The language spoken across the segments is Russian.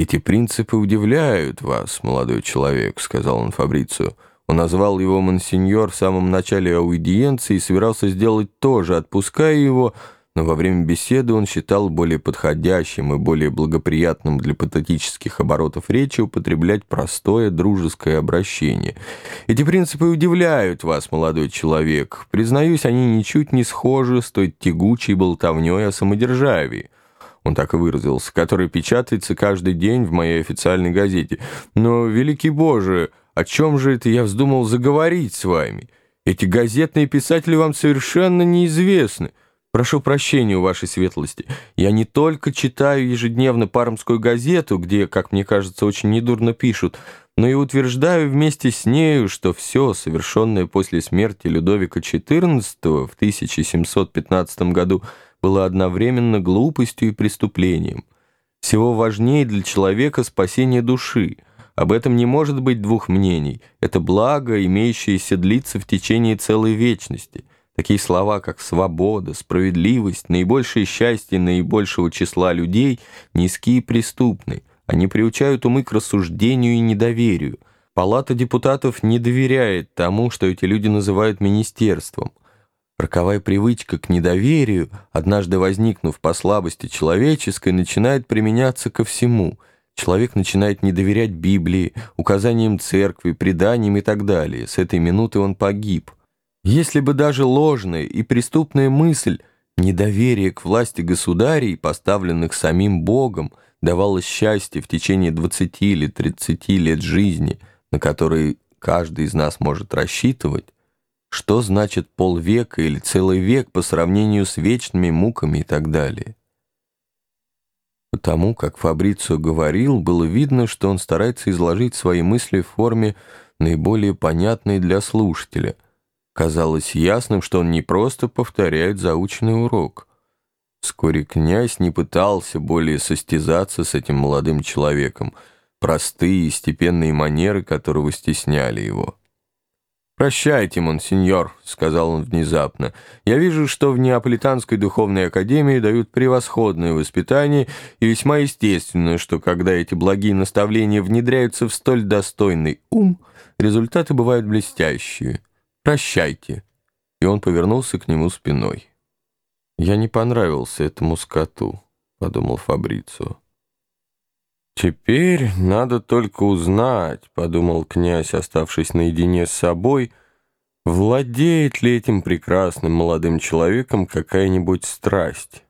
«Эти принципы удивляют вас, молодой человек», — сказал он Фабрицию. Он назвал его монсеньор в самом начале аудиенции и собирался сделать то же, отпуская его, но во время беседы он считал более подходящим и более благоприятным для патетических оборотов речи употреблять простое дружеское обращение. Эти принципы удивляют вас, молодой человек. Признаюсь, они ничуть не схожи с той тягучей болтовней о самодержавии он так и выразился, который печатается каждый день в моей официальной газете. Но, великий Боже, о чем же это я вздумал заговорить с вами? Эти газетные писатели вам совершенно неизвестны. Прошу прощения у вашей светлости. Я не только читаю ежедневно Пармскую газету, где, как мне кажется, очень недурно пишут, но и утверждаю вместе с нею, что все, совершенное после смерти Людовика XIV в 1715 году, было одновременно глупостью и преступлением. Всего важнее для человека спасение души. Об этом не может быть двух мнений. Это благо, имеющееся длиться в течение целой вечности. Такие слова, как свобода, справедливость, наибольшее счастье наибольшего числа людей, низкие и преступны. Они приучают умы к рассуждению и недоверию. Палата депутатов не доверяет тому, что эти люди называют министерством. Роковая привычка к недоверию, однажды возникнув по слабости человеческой, начинает применяться ко всему. Человек начинает не доверять Библии, указаниям церкви, преданиям и так далее. С этой минуты он погиб. Если бы даже ложная и преступная мысль, недоверие к власти государей, поставленных самим Богом, давало счастье в течение 20 или 30 лет жизни, на которые каждый из нас может рассчитывать, что значит полвека или целый век по сравнению с вечными муками и так далее? Потому как Фабрицио говорил, было видно, что он старается изложить свои мысли в форме наиболее понятной для слушателя. Казалось ясным, что он не просто повторяет заученный урок. Вскоре князь не пытался более состязаться с этим молодым человеком, простые и степенные манеры которого стесняли его. «Прощайте, монсеньор», — сказал он внезапно. «Я вижу, что в Неаполитанской духовной академии дают превосходное воспитание, и весьма естественно, что когда эти благие наставления внедряются в столь достойный ум, результаты бывают блестящие. Прощайте». И он повернулся к нему спиной. «Я не понравился этому скоту», — подумал Фабрицио. «Теперь надо только узнать», — подумал князь, оставшись наедине с собой, «владеет ли этим прекрасным молодым человеком какая-нибудь страсть?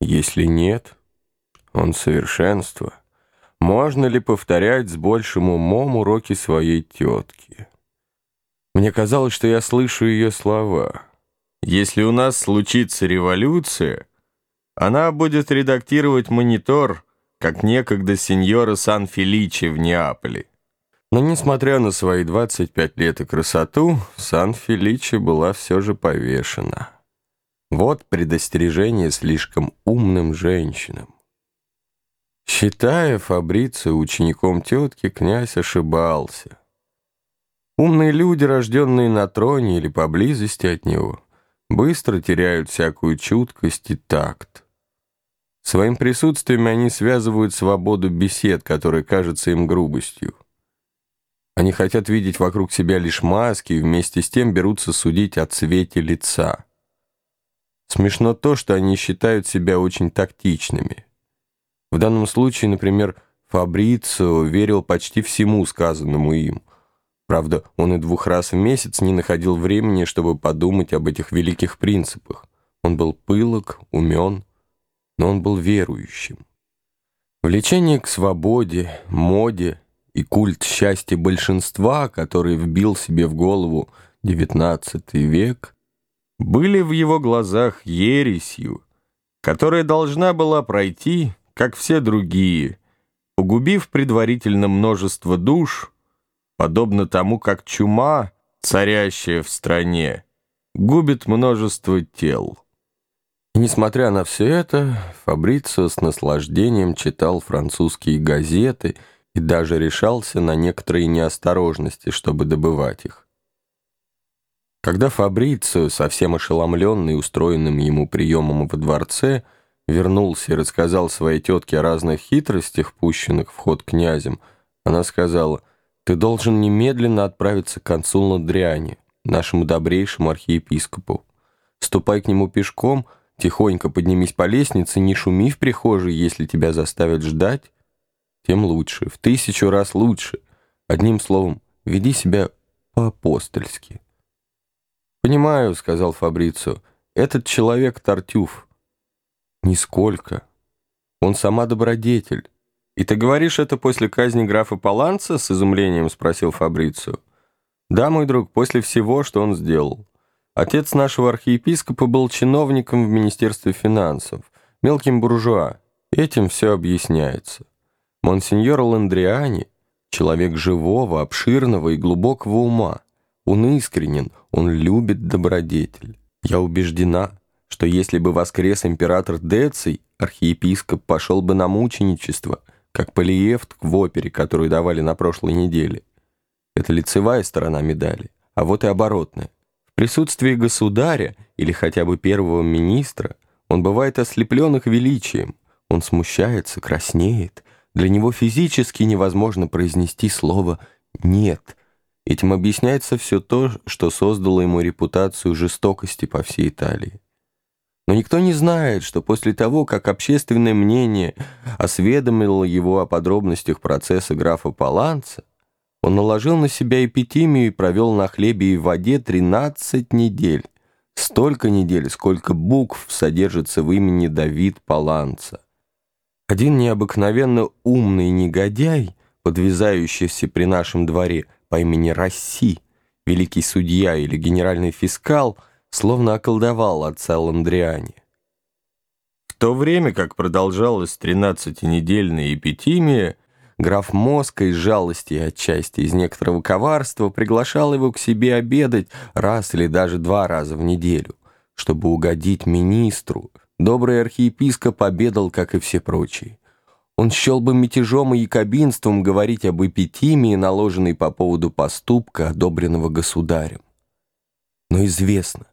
Если нет, он совершенство. Можно ли повторять с большим умом уроки своей тетки? Мне казалось, что я слышу ее слова. Если у нас случится революция, она будет редактировать монитор — как некогда сеньора Сан-Феличи в Неаполе. Но, несмотря на свои 25 лет и красоту, Сан-Феличи была все же повешена. Вот предостережение слишком умным женщинам. Считая Фабрицио учеником тетки, князь ошибался. Умные люди, рожденные на троне или поблизости от него, быстро теряют всякую чуткость и такт. Своим присутствием они связывают свободу бесед, которая кажется им грубостью. Они хотят видеть вокруг себя лишь маски и вместе с тем берутся судить о цвете лица. Смешно то, что они считают себя очень тактичными. В данном случае, например, Фабрицио верил почти всему сказанному им. Правда, он и двух раз в месяц не находил времени, чтобы подумать об этих великих принципах. Он был пылок, умен, но он был верующим. Влечение к свободе, моде и культ счастья большинства, который вбил себе в голову XIX век, были в его глазах ересью, которая должна была пройти, как все другие, погубив предварительно множество душ, подобно тому, как чума, царящая в стране, губит множество тел. Несмотря на все это, Фабрицио с наслаждением читал французские газеты и даже решался на некоторые неосторожности, чтобы добывать их. Когда Фабрицио, совсем ошеломленный устроенным ему приемом во дворце, вернулся и рассказал своей тетке о разных хитростях, пущенных в ход князем, она сказала, «Ты должен немедленно отправиться к консулу Андриане, нашему добрейшему архиепископу. Ступай к нему пешком, тихонько поднимись по лестнице, не шуми в прихожей, если тебя заставят ждать, тем лучше, в тысячу раз лучше. Одним словом, веди себя по-апостольски». «Понимаю», — сказал Фабрицио, — «этот человек Тартюф». «Нисколько. Он сама добродетель». «И ты говоришь это после казни графа Паланца?» — с изумлением спросил Фабрицио. «Да, мой друг, после всего, что он сделал. Отец нашего архиепископа был чиновником в Министерстве финансов, мелким буржуа. Этим все объясняется. Монсеньор Ландриани — человек живого, обширного и глубокого ума. Он искренен, он любит добродетель. Я убеждена, что если бы воскрес император Деций, архиепископ пошел бы на мученичество, как Полиевт в опере, которую давали на прошлой неделе. Это лицевая сторона медали, а вот и оборотная. Присутствии государя или хотя бы первого министра он бывает ослеплен их величием, он смущается, краснеет, для него физически невозможно произнести слово «нет», Этим объясняется все то, что создало ему репутацию жестокости по всей Италии. Но никто не знает, что после того, как общественное мнение осведомило его о подробностях процесса графа Паланца, он наложил на себя эпитимию и провел на хлебе и воде 13 недель. Столько недель, сколько букв содержится в имени Давид Паланца. Один необыкновенно умный негодяй, подвязающийся при нашем дворе, по имени Расси, великий судья или генеральный фискал, словно околдовал отца Ландриани. В то время, как продолжалась тринадцатинедельная эпитимия, граф Моска из жалости и отчасти из некоторого коварства приглашал его к себе обедать раз или даже два раза в неделю, чтобы угодить министру. Добрый архиепископ обедал, как и все прочие. Он счел бы мятежом и якобинством говорить об эпитимии, наложенной по поводу поступка, одобренного государем. Но известно,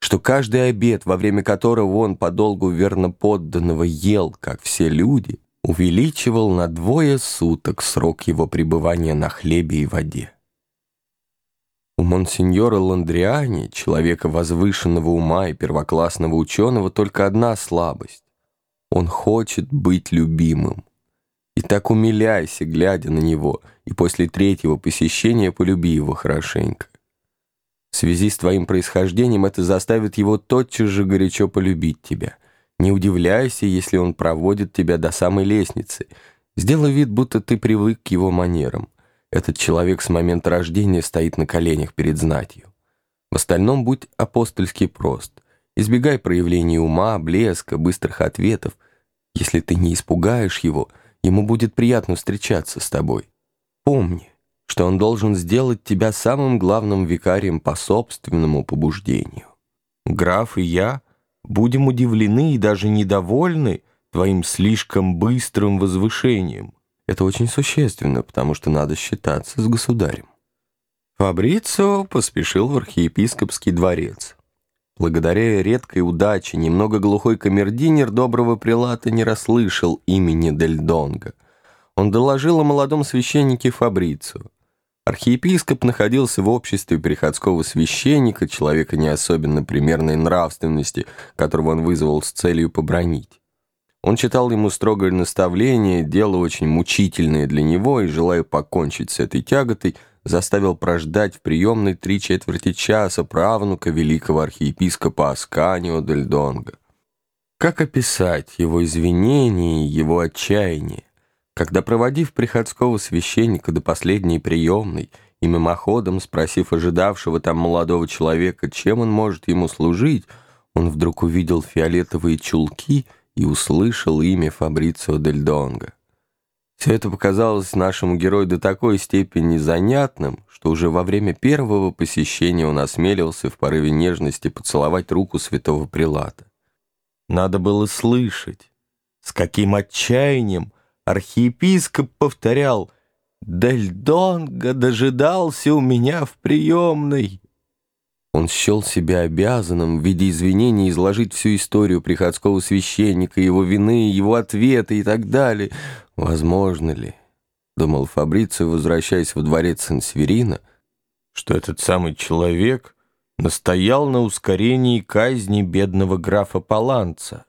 что каждый обед, во время которого он подолгу верно подданного ел, как все люди, увеличивал на двое суток срок его пребывания на хлебе и воде. У монсеньора Ландриани, человека возвышенного ума и первоклассного ученого, только одна слабость. Он хочет быть любимым. И так умиляйся, глядя на него, и после третьего посещения полюби его хорошенько. В связи с твоим происхождением это заставит его тотчас же горячо полюбить тебя. Не удивляйся, если он проводит тебя до самой лестницы. Сделай вид, будто ты привык к его манерам. Этот человек с момента рождения стоит на коленях перед знатью. В остальном будь апостольски прост. Избегай проявлений ума, блеска, быстрых ответов. Если ты не испугаешь его — ему будет приятно встречаться с тобой. Помни, что он должен сделать тебя самым главным викарием по собственному побуждению. Граф и я будем удивлены и даже недовольны твоим слишком быстрым возвышением. Это очень существенно, потому что надо считаться с государем. Фабрицио поспешил в архиепископский дворец. Благодаря редкой удаче немного глухой камердинер доброго прилата не расслышал имени Дель Донго. Он доложил о молодом священнике Фабрицу. Архиепископ находился в обществе приходского священника, человека не особенно примерной нравственности, которого он вызвал с целью побронить. Он читал ему строгое наставление, дело очень мучительное для него, и, желая покончить с этой тяготой, заставил прождать в приемной три четверти часа правнука великого архиепископа Асканио дель Донго. Как описать его извинения и его отчаяние, когда, проводив приходского священника до последней приемной и мимоходом спросив ожидавшего там молодого человека, чем он может ему служить, он вдруг увидел фиолетовые чулки и услышал имя Фабрицио дель Донго. Все это показалось нашему герою до такой степени занятным, что уже во время первого посещения он осмелился в порыве нежности поцеловать руку святого прилата. Надо было слышать, с каким отчаянием архиепископ повторял «Дель Донго дожидался у меня в приемной». Он счел себя обязанным в виде извинений изложить всю историю приходского священника, его вины, его ответы и так далее. Возможно ли, думал Фабрицио, возвращаясь в дворец Сансеверина, что этот самый человек настоял на ускорении казни бедного графа Паланца?